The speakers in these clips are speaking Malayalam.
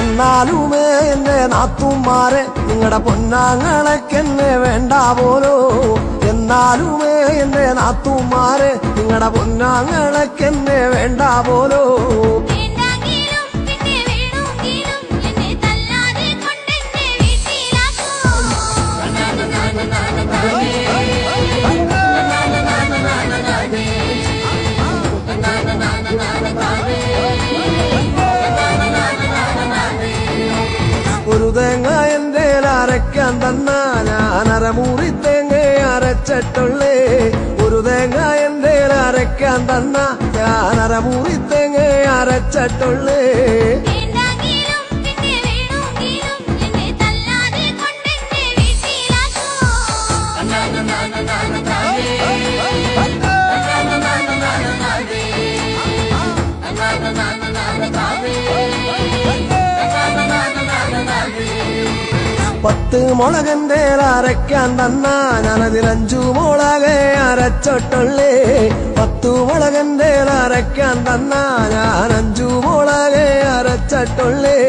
എന്നാലുമേ എന്റെ നാത്തുമാരെ നിങ്ങളുടെ പൊന്നാങ്ങളൊക്കെന്നെ വേണ്ട പോലോ എന്നാലുമേ എന്റെ നാത്തുമാരെ നിങ്ങളുടെ പൊന്നാങ്ങളൊക്കെന്നെ വേണ്ട പോലോ. ഒരു തേങ്ങ എന്റെ അരയ്ക്കാൻ തന്ന. ഞാൻ അരമൂറി തേങ്ങ ഒരു തേങ്ങ എന്റെ അരയ്ക്കാൻ തന്ന. ഞാൻ അരമൂറി തേങ്ങ അരച്ചിട്ടുള്ളേ പത്ത് മുളകന്റെ അരയ്ക്കാൻ തന്ന. ഞാനതിൽ അഞ്ചു മുളകെ അരച്ചിട്ടുള്ളേ. പത്തു മുളകന്റെ അരയ്ക്കാൻ തന്ന. ഞാൻ അഞ്ചു മുളകെ അരച്ചിട്ടുള്ളേ.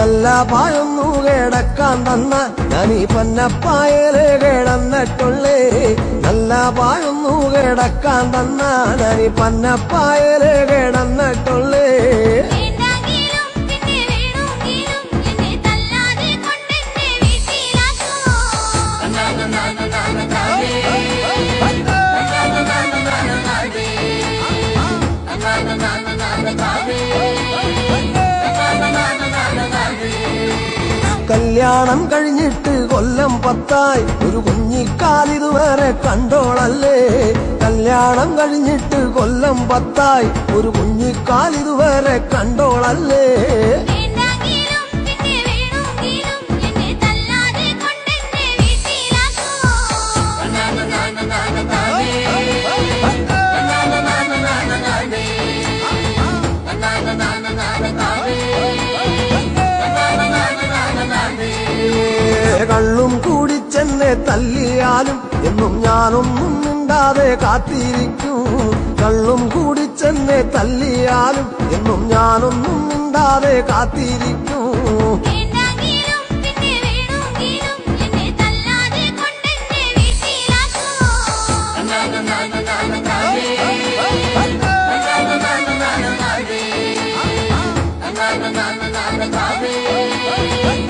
നല്ല പായൊന്നു കേടക്കാൻ തന്ന ഞാൻ ഈ കേടന്നിട്ടുള്ളേ. നല്ല പായൊന്നു കേടക്കാൻ തന്ന ഞാൻ ഈ കല്യാണം കഴിഞ്ഞിട്ട് കൊല്ലം പത്തായി. ഒരു കുഞ്ഞിക്കാലിതുവരെ കണ്ടോളല്ലേ? കല്യാണം കഴിഞ്ഞിട്ട് കൊല്ലം പത്തായി. ഒരു കുഞ്ഞിക്കാലിതുവരെ കണ്ടോളല്ലേ? കള്ളും കൂടിച്ചെന്നെ തല്ലിയാലും എന്നും ഞാനൊന്നും മിണ്ടാതെ കാത്തിരിക്കും. കള്ളും കൂടിച്ചെന്നെ തല്ലിയാലും എന്നും ഞാനൊന്നും മിണ്ടാതെ കാത്തിരിക്കും. പിന്നെ വേണമെങ്കിലും എന്നെ തല്ലാതെ കൊണ്ടെന്നെ വീട്ടിലാക്കൂ. ഏ